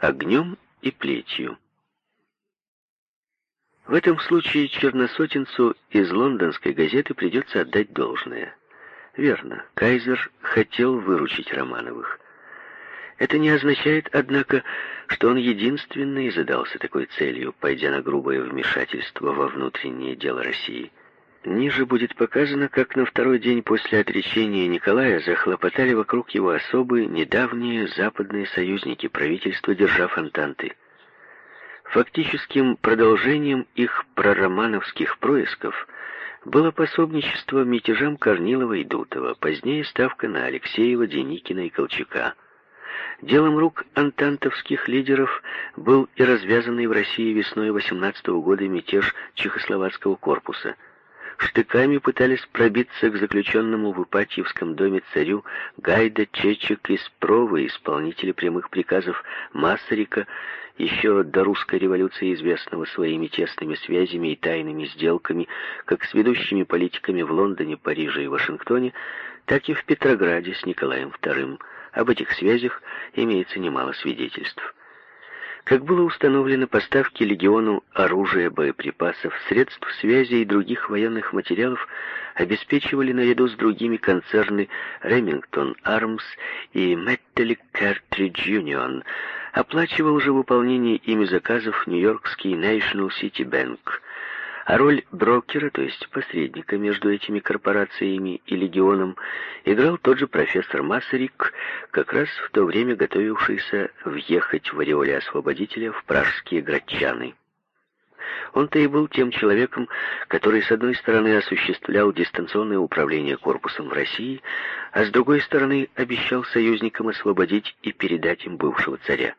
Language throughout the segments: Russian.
огнем и плетью. В этом случае черносотенцу из лондонской газеты придется отдать должное. Верно, Кайзер хотел выручить Романовых. Это не означает, однако, что он единственный задался такой целью, пойдя на грубое вмешательство во внутреннее дело России. Ниже будет показано, как на второй день после отречения Николая захлопотали вокруг его особы недавние западные союзники правительства, держав антанты. Фактическим продолжением их проромановских происков было пособничество мятежам Корнилова и Дутова, позднее ставка на Алексеева, Деникина и Колчака. Делом рук антантовских лидеров был и развязанный в России весной 18 -го года мятеж Чехословацкого корпуса – штыками пытались пробиться к заключенному в Ипатьевском доме царю Гайда, Чечек и Спрова, исполнители прямых приказов Массарика, еще до русской революции известного своими тесными связями и тайными сделками, как с ведущими политиками в Лондоне, Париже и Вашингтоне, так и в Петрограде с Николаем II. Об этих связях имеется немало свидетельств. Как было установлено, поставки легиону оружия, боеприпасов, средств связи и других военных материалов обеспечивали наряду с другими концерны Remington Arms и Metallic Cartridge Union, оплачивал же выполнение ими заказов Нью-Йоркский National City Bank – а роль брокера, то есть посредника между этими корпорациями и легионом, играл тот же профессор Массарик, как раз в то время готовившийся въехать в ореоле освободителя в пражские градчаны. Он-то и был тем человеком, который, с одной стороны, осуществлял дистанционное управление корпусом в России, а с другой стороны, обещал союзникам освободить и передать им бывшего царя.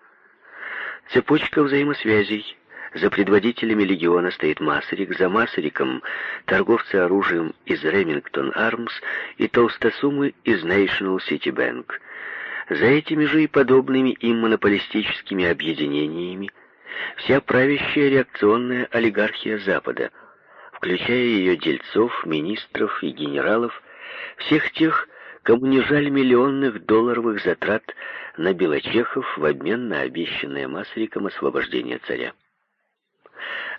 Цепочка взаимосвязей за предводителями легиона стоит Масарик, за Масариком торговцы оружием из Remington Arms и толстосумы из National City Bank. За этими же и подобными им монополистическими объединениями вся правящая реакционная олигархия Запада, включая ее дельцов, министров и генералов, всех тех, кому не жаль миллионных долларовых затрат на белочехов в обмен на обещанное Масариком освобождение царя.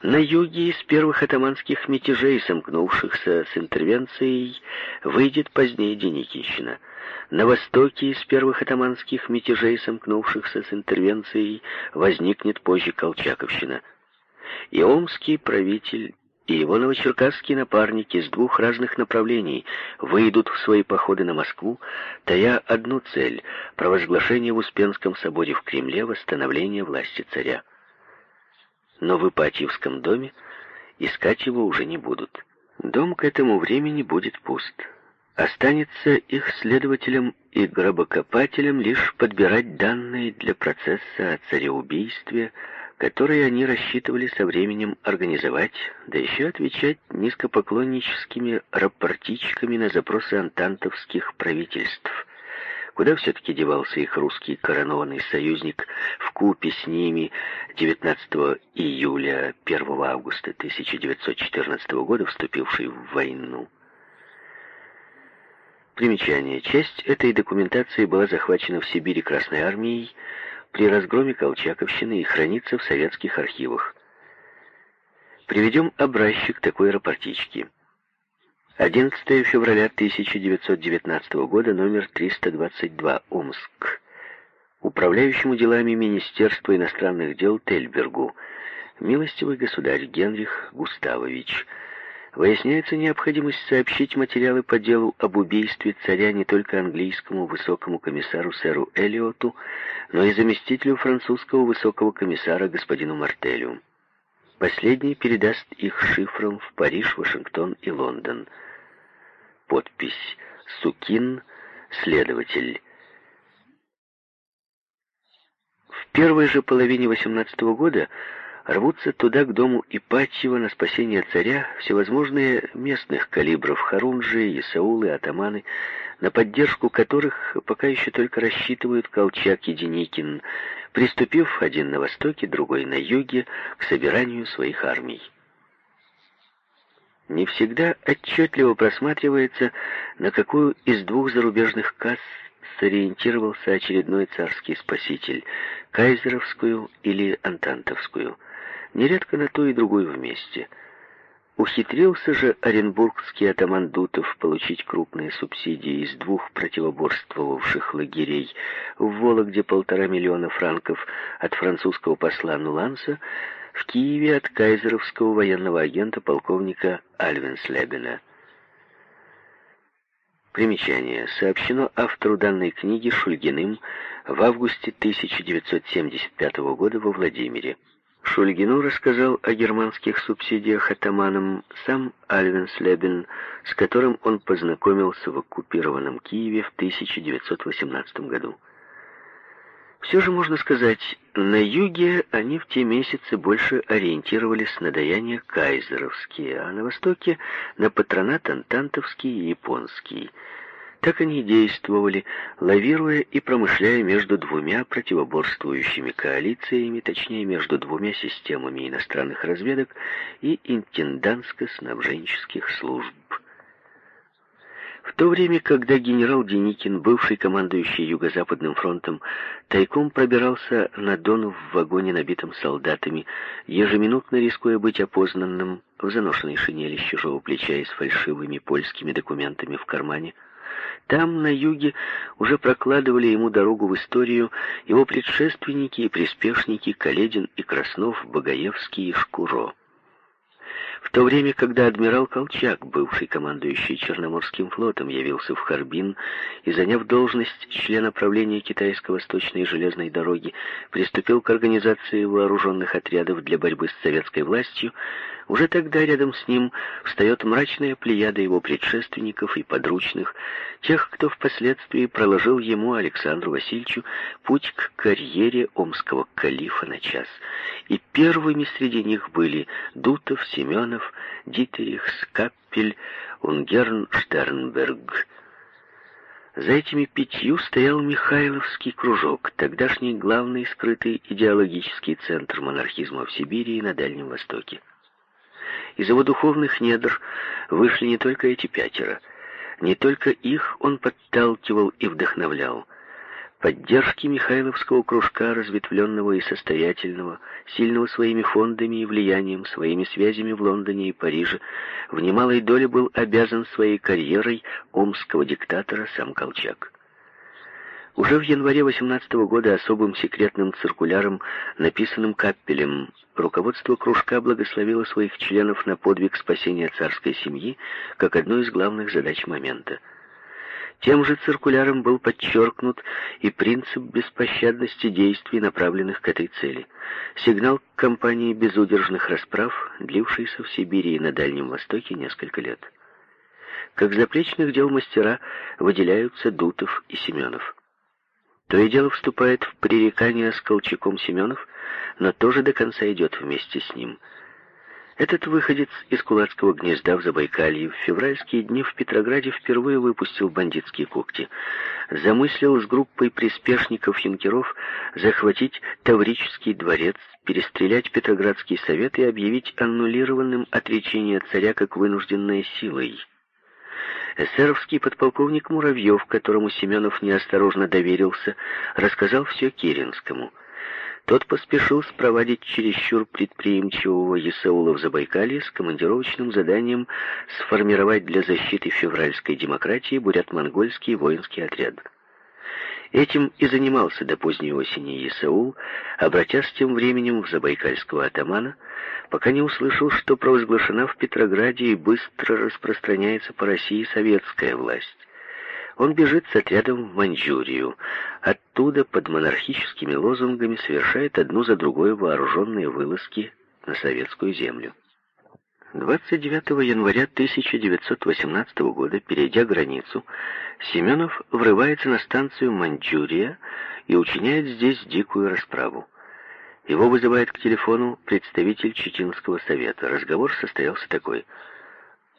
На юге из первых атаманских мятежей, сомкнувшихся с интервенцией, выйдет позднее Деникинщина. На востоке из первых атаманских мятежей, сомкнувшихся с интервенцией, возникнет позже Колчаковщина. И омский правитель и его новочеркасские напарники с двух разных направлений выйдут в свои походы на Москву, тая одну цель — провозглашение в Успенском соборе в Кремле восстановления власти царя но в Ипатьевском доме искать его уже не будут. Дом к этому времени будет пуст. Останется их следователям и гробокопателям лишь подбирать данные для процесса о цареубийстве, которые они рассчитывали со временем организовать, да еще отвечать низкопоклонническими рапортичками на запросы антантовских правительств – Куда все-таки девался их русский коронованный союзник в купе с ними 19 июля 1 августа 1914 года, вступивший в войну? Примечание. Часть этой документации была захвачена в Сибири Красной Армией при разгроме Колчаковщины и хранится в советских архивах. Приведем образчик такой рапортички. 11 февраля 1919 года, номер 322, Омск. Управляющему делами Министерства иностранных дел Тельбергу. Милостивый государь Генрих Густавович. Выясняется необходимость сообщить материалы по делу об убийстве царя не только английскому высокому комиссару сэру Эллиоту, но и заместителю французского высокого комиссара господину Мартелю. Последний передаст их шифром в Париж, Вашингтон и Лондон. Подпись «Сукин, следователь». В первой же половине XVIII года рвутся туда, к дому Ипатьева, на спасение царя, всевозможные местных калибров Харунжи, Исаулы, Атаманы, на поддержку которых пока еще только рассчитывают Колчак и Деникин, приступив один на востоке, другой на юге к собиранию своих армий. Не всегда отчетливо просматривается, на какую из двух зарубежных касс сориентировался очередной царский спаситель. кайзеровскую или антантовскую, нередко на ту и другую вместе. Ухитрился же оренбургский атаман Дутов получить крупные субсидии из двух противоборствовавших лагерей в Вологде полтора миллиона франков от французского посла Нуланса, в Киеве от кайзеровского военного агента полковника Альвенслебена. Примечание. Сообщено автору данной книги Шульгиным в августе 1975 года во Владимире. Шульгину рассказал о германских субсидиях атаманам сам Альвенслебен, с которым он познакомился в оккупированном Киеве в 1918 году. Все же можно сказать, на юге они в те месяцы больше ориентировались на даяния кайзеровские, а на востоке на патронат антантовский и японский. Так они действовали, лавируя и промышляя между двумя противоборствующими коалициями, точнее, между двумя системами иностранных разведок и интендантско-снабженческих служб. В то время, когда генерал Деникин, бывший командующий Юго-Западным фронтом, тайком пробирался на Дону в вагоне, набитом солдатами, ежеминутно рискуя быть опознанным в заношенной шинели с чужого плеча и с фальшивыми польскими документами в кармане, там, на юге, уже прокладывали ему дорогу в историю его предшественники и приспешники Каледин и Краснов, Багаевский и Шкуро. В то время, когда адмирал Колчак, бывший командующий Черноморским флотом, явился в Харбин и, заняв должность члена правления Китайско-Восточной железной дороги, приступил к организации вооруженных отрядов для борьбы с советской властью, уже тогда рядом с ним встает мрачная плеяда его предшественников и подручных, тех, кто впоследствии проложил ему, Александру Васильевичу, путь к карьере омского калифа на час. И первыми среди них были Дутов, Семенов, Дитерих, Скаппель, Унгерн, Штернберг. За этими пятью стоял Михайловский кружок, тогдашний главный скрытый идеологический центр монархизма в Сибири и на Дальнем Востоке. Из его духовных недр вышли не только эти пятеро. Не только их он подталкивал и вдохновлял. Поддержки Михайловского кружка, разветвленного и состоятельного, сильного своими фондами и влиянием, своими связями в Лондоне и Париже, в немалой доле был обязан своей карьерой омского диктатора сам Колчак. Уже в январе 18 года особым секретным циркуляром, написанным Каппелем, руководство кружка благословило своих членов на подвиг спасения царской семьи как одну из главных задач момента. Тем же циркуляром был подчеркнут и принцип беспощадности действий, направленных к этой цели. Сигнал к кампании безудержных расправ, длившейся в Сибири и на Дальнем Востоке несколько лет. Как заплечных дел мастера выделяются Дутов и Семенов. То и дело вступает в пререкание с Колчаком Семенов, но тоже до конца идет вместе с ним. Этот выходец из кулацкого гнезда в Забайкалье в февральские дни в Петрограде впервые выпустил бандитские когти. Замыслил с группой приспешников юнкеров захватить Таврический дворец, перестрелять Петроградский совет и объявить аннулированным отречение царя как вынужденной силой. Эсеровский подполковник Муравьев, которому Семенов неосторожно доверился, рассказал все Керенскому. Тот поспешил спровадить чересчур предприимчивого Есаула в Забайкалье с командировочным заданием сформировать для защиты февральской демократии бурят-монгольский воинский отряд. Этим и занимался до поздней осени Исаул, обратясь тем временем в забайкальского атамана, пока не услышал, что провозглашена в Петрограде и быстро распространяется по России советская власть. Он бежит с отрядом в Маньчжурию. Оттуда под монархическими лозунгами совершает одну за другой вооруженные вылазки на советскую землю. 29 января 1918 года, перейдя границу, Семенов врывается на станцию Маньчжурия и учиняет здесь дикую расправу. Его вызывает к телефону представитель Чеченского совета. Разговор состоялся такой.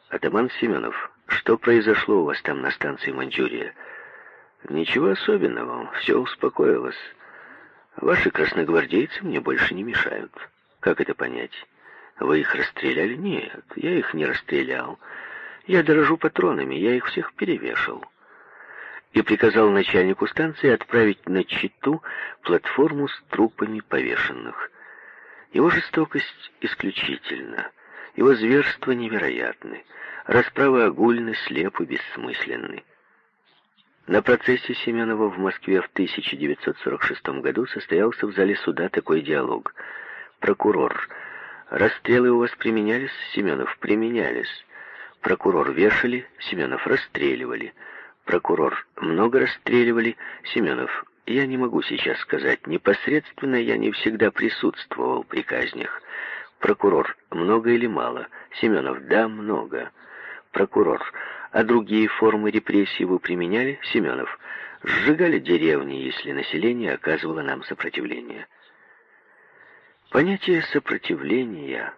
«Атаман Семенов, что произошло у вас там на станции Маньчжурия?» «Ничего особенного, все успокоилось. Ваши красногвардейцы мне больше не мешают. Как это понять?» Вы их расстреляли? Нет, я их не расстрелял. Я дорожу патронами, я их всех перевешал. и приказал начальнику станции отправить на Читу платформу с трупами повешенных. Его жестокость исключительна, его зверства невероятны, расправы огульны, слепы, бессмысленны. На процессе Семенова в Москве в 1946 году состоялся в зале суда такой диалог. Прокурор. Расстрелы у вас применялись? Семенов. Применялись. Прокурор. Вешали? Семенов. Расстреливали. Прокурор. Много расстреливали? Семенов. Я не могу сейчас сказать. Непосредственно я не всегда присутствовал при казнях. Прокурор. Много или мало? Семенов. Да, много. Прокурор. А другие формы репрессий вы применяли, Семенов? Сжигали деревни, если население оказывало нам сопротивление. Понятие сопротивления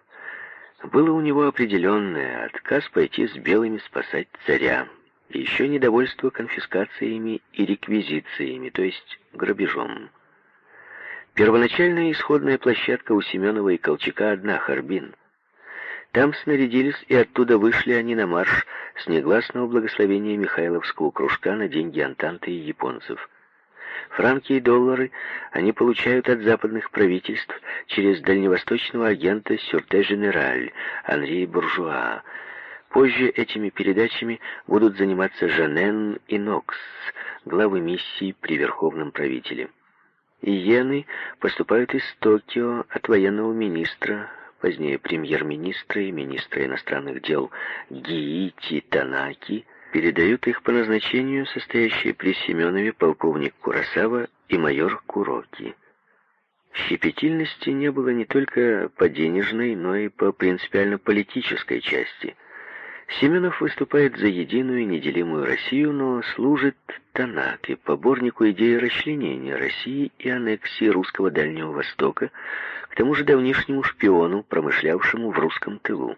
было у него определенное, отказ пойти с белыми спасать царя, еще недовольство конфискациями и реквизициями, то есть грабежом. Первоначальная исходная площадка у Семенова и Колчака одна, Харбин — там снарядились, и оттуда вышли они на марш с негласного благословения Михайловского кружка на деньги Антанты и японцев. Франки и доллары они получают от западных правительств через дальневосточного агента Сюрте-Женераль Анри Буржуа. Позже этими передачами будут заниматься Жанен и Нокс, главы миссии при Верховном правителе. Иены поступают из Токио от военного министра позднее премьер-министра и министра иностранных дел Гиити Танаки, передают их по назначению состоящие при Семенове полковник Курасава и майор Куроки. Щепетильности не было не только по денежной, но и по принципиально-политической части – Семенов выступает за единую неделимую Россию, но служит Танаке, поборнику идеи расчленения России и аннексии русского Дальнего Востока, к тому же давнишнему шпиону, промышлявшему в русском тылу.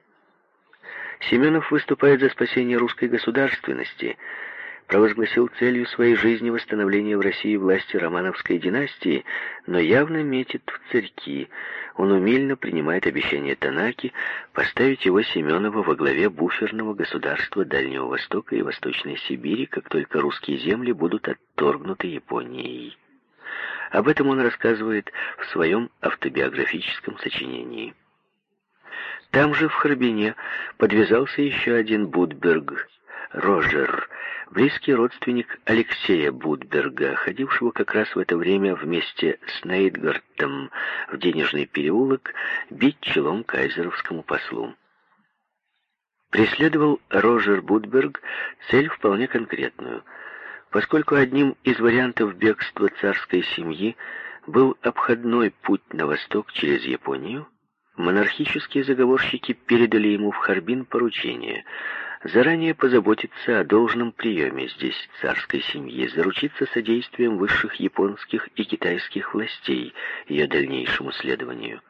Семенов выступает за спасение русской государственности, провозгласил целью своей жизни восстановление в России власти Романовской династии, но явно метит в царьки. Он умильно принимает обещание Танаки поставить его Семенова во главе буферного государства Дальнего Востока и Восточной Сибири, как только русские земли будут отторгнуты Японией. Об этом он рассказывает в своем автобиографическом сочинении. Там же, в Харбине, подвязался еще один Будберг, Рожер, близкий родственник Алексея Будберга, ходившего как раз в это время вместе с Нейдгартом в денежный переулок бить челом кайзеровскому послу. Преследовал Рожер Будберг цель вполне конкретную. Поскольку одним из вариантов бегства царской семьи был обходной путь на восток через Японию, монархические заговорщики передали ему в Харбин поручение — заранее позаботиться о должном приеме здесь царской семьи, заручиться содействием высших японских и китайских властей ее дальнейшему следованию.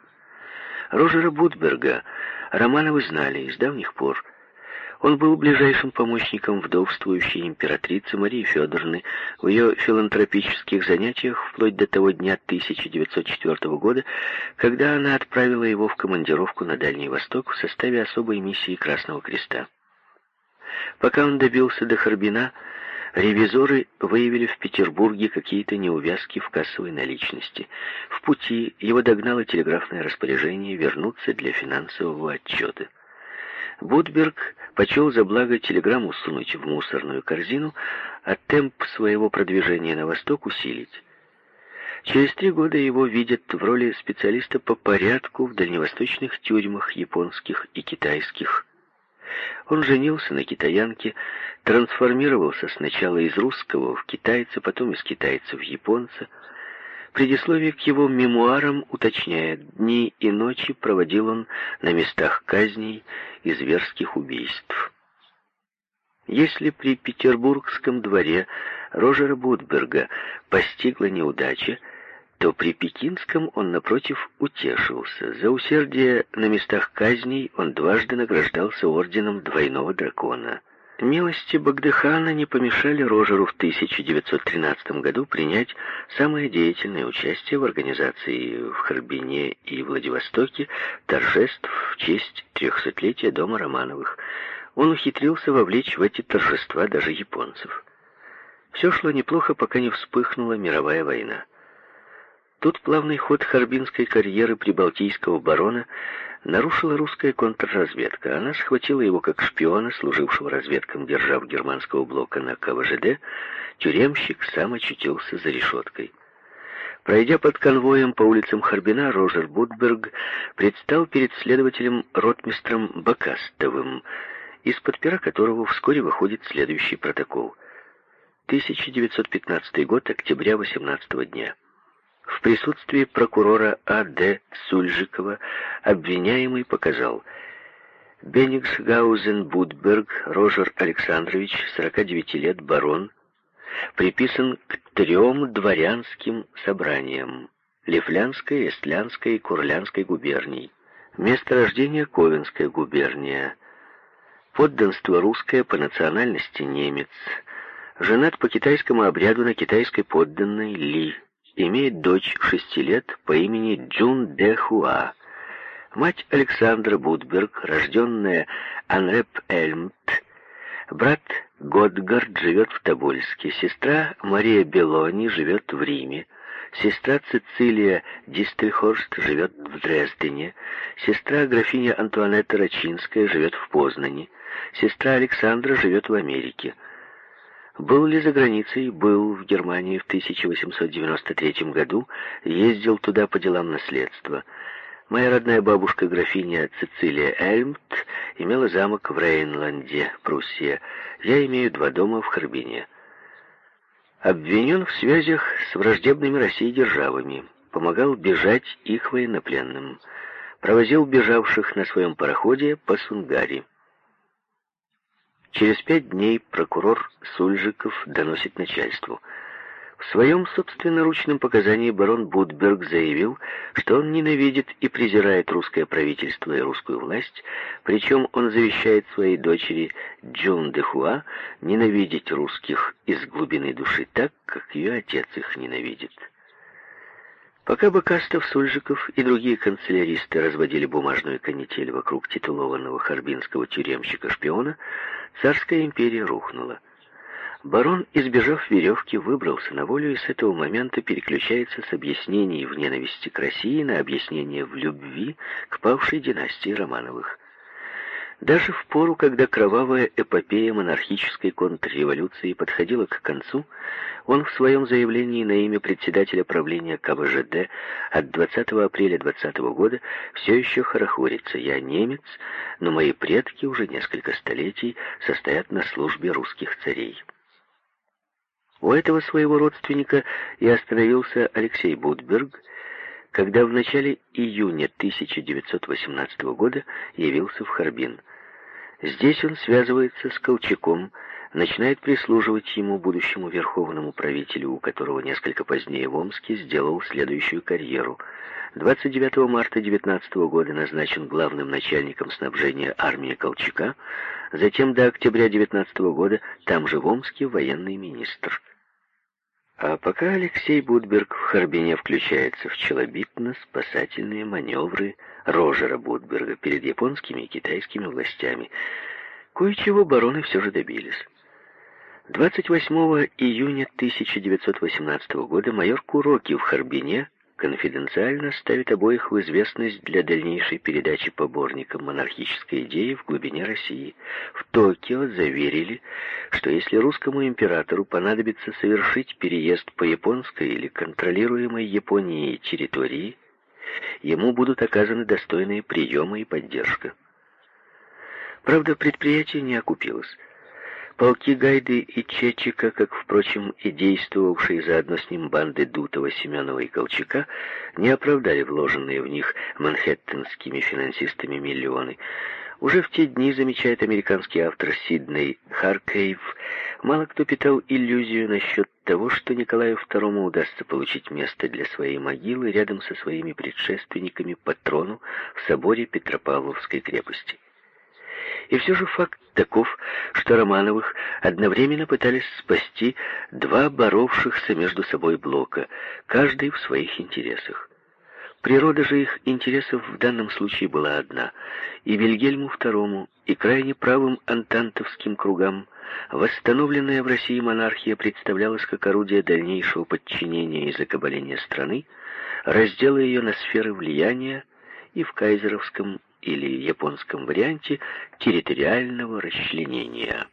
Рожера Будберга Романовы знали с давних пор. Он был ближайшим помощником вдовствующей императрицы Марии Федоровны в ее филантропических занятиях вплоть до того дня 1904 года, когда она отправила его в командировку на Дальний Восток в составе особой миссии Красного Креста. Пока он добился до Харбина, ревизоры выявили в Петербурге какие-то неувязки в кассовой наличности. В пути его догнало телеграфное распоряжение вернуться для финансового отчета. Будберг почел за благо телеграмму сунуть в мусорную корзину, а темп своего продвижения на восток усилить. Через три года его видят в роли специалиста по порядку в дальневосточных тюрьмах японских и китайских, он женился на китаянке, трансформировался сначала из русского в китайца, потом из китайца в японца. Предисловие к его мемуарам уточняет, дни и ночи проводил он на местах казней и зверских убийств. Если при Петербургском дворе Рожера Будберга постигла неудача, то при Пекинском он, напротив, утешился. За усердие на местах казней он дважды награждался орденом двойного дракона. Милости Багдыхана не помешали Рожеру в 1913 году принять самое деятельное участие в организации в Харбине и Владивостоке торжеств в честь трехсотлетия Дома Романовых. Он ухитрился вовлечь в эти торжества даже японцев. Все шло неплохо, пока не вспыхнула мировая война. Тут плавный ход Харбинской карьеры прибалтийского барона нарушила русская контрразведка. Она схватила его как шпиона, служившего разведкам держав германского блока на КВЖД. Тюремщик сам очутился за решеткой. Пройдя под конвоем по улицам Харбина, Рожер Будберг предстал перед следователем ротмистром Бакастовым, из-под пера которого вскоре выходит следующий протокол. 1915 год, октября 18 дня. В присутствии прокурора А.Д. Сульжикова обвиняемый показал Бениксгаузен Будберг Рожер Александрович, 49 лет, барон, приписан к трем дворянским собраниям Лифлянской, Эстлянской и Курлянской губерний. Место рождения Ковенская губерния. Подданство русское по национальности немец. Женат по китайскому обряду на китайской подданной Ли имеет дочь шести лет по имени Джун Де Хуа. Мать Александра Будберг, рожденная Анреп Эльмт, брат Годгард живет в Тобольске, сестра Мария Белони живет в Риме, сестра Цицилия Дистельхорст живет в Дрездене, сестра графиня Антуанетта Рачинская живет в Познане, сестра Александра живет в Америке. Был ли за границей? Был в Германии в 1893 году, ездил туда по делам наследства. Моя родная бабушка, графиня Цицилия Эльмт, имела замок в Рейнланде, Пруссия. Я имею два дома в Харбине. Обвинен в связях с враждебными России державами. Помогал бежать их военнопленным. Провозил бежавших на своем пароходе по Сунгари. Через пять дней прокурор Сульжиков доносит начальству. В своем собственноручном показании барон Будберг заявил, что он ненавидит и презирает русское правительство и русскую власть, причем он завещает своей дочери Джун де Хуа ненавидеть русских из глубины души так, как ее отец их ненавидит. Пока Бакастов, Сульжиков и другие канцеляристы разводили бумажную канитель вокруг титулованного харбинского тюремщика-шпиона, царская империя рухнула. Барон, избежав веревки, выбрался на волю и с этого момента переключается с объяснений в ненависти к России на объяснение в любви к павшей династии Романовых. Даже в пору, когда кровавая эпопея монархической контрреволюции подходила к концу, он в своем заявлении на имя председателя правления КВЖД от 20 апреля 20 года все еще хорохорится «Я немец, но мои предки уже несколько столетий состоят на службе русских царей». У этого своего родственника и остановился Алексей Будберг, когда в начале июня 1918 года явился в Харбин. Здесь он связывается с Колчаком, начинает прислуживать ему, будущему верховному правителю, у которого несколько позднее в Омске сделал следующую карьеру. 29 марта 19 года назначен главным начальником снабжения армии Колчака, затем до октября 19 года там же в Омске военный министр. А пока Алексей Будберг в Харбине включается в челобитно-спасательные маневры Рожера Будберга перед японскими и китайскими властями, кое-чего бароны все же добились. 28 июня 1918 года майор Куроки в Харбине конфиденциально ставит обоих в известность для дальнейшей передачи поборникам монархической идеи в глубине России. В Токио заверили, что если русскому императору понадобится совершить переезд по японской или контролируемой Японией территории, ему будут оказаны достойные приемы и поддержка. Правда, предприятие не окупилось. Полки Гайды и Чечика, как, впрочем, и действовавшие заодно с ним банды Дутова, Семенова и Колчака, не оправдали вложенные в них манхэттенскими финансистами миллионы. Уже в те дни, замечает американский автор Сидней Харкейв, мало кто питал иллюзию насчет того, что Николаю II удастся получить место для своей могилы рядом со своими предшественниками по трону в соборе Петропавловской крепости. И все же факт таков, что Романовых одновременно пытались спасти два боровшихся между собой блока, каждый в своих интересах. Природа же их интересов в данном случае была одна, и Вильгельму II, и крайне правым антантовским кругам восстановленная в России монархия представлялась как орудие дальнейшего подчинения и закабаления страны, раздела ее на сферы влияния и в кайзеровском или японском варианте территориального расчленения.